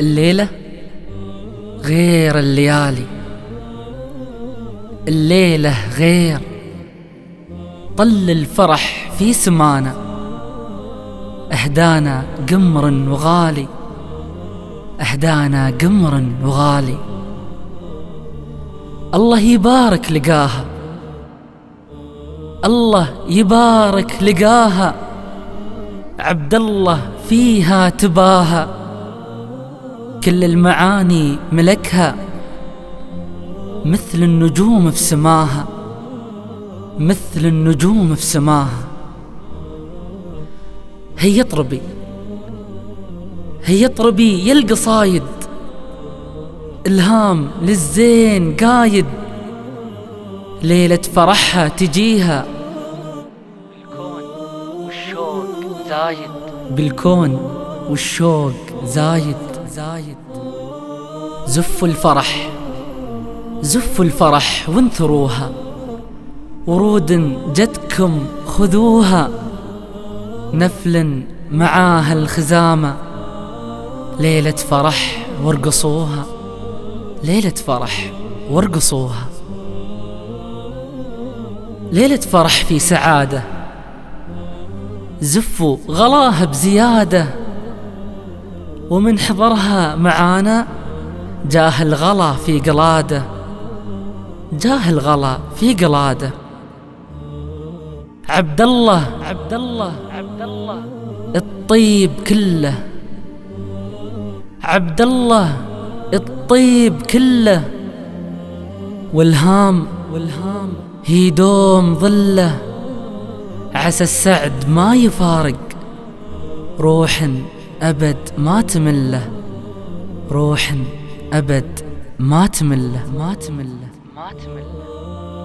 الليلة غير الليالي. الليلة غير. طل الفرح في سمانا. أهدانا قمر وغالي. أهدانا قمر وغالي. الله يبارك لقاها. الله يبارك لقاها. عبد الله فيها تباها. كل المعاني ملكها مثل النجوم في سماها مثل النجوم في سماها. هي اطربي هي اطربي يا القصايد إلهام للزين قايد. ليلة فرحها تجيها. بالكون والشوق زايد. بالكون والشوق زايد. زايد. زفوا الفرح زفوا الفرح وانثروها. ورود جدكم خذوها. نفل معاها الخزامة. ليلة فرح وارقصوها. ليلة فرح وارقصوها. ليلة فرح في سعادة. زفوا غلاها بزيادة. ومن حضرها معانا جاه الغلا في قلاده. جاه الغلا في قلاده. عبد الله عبد الله عبد الله الطيب كله. عبد الله الطيب كله. والهام والهام. هي دوم ظله. عسى السعد ما يفارق. روح أبد ما تمله روح أبد ما تمله ما تمله ما تمله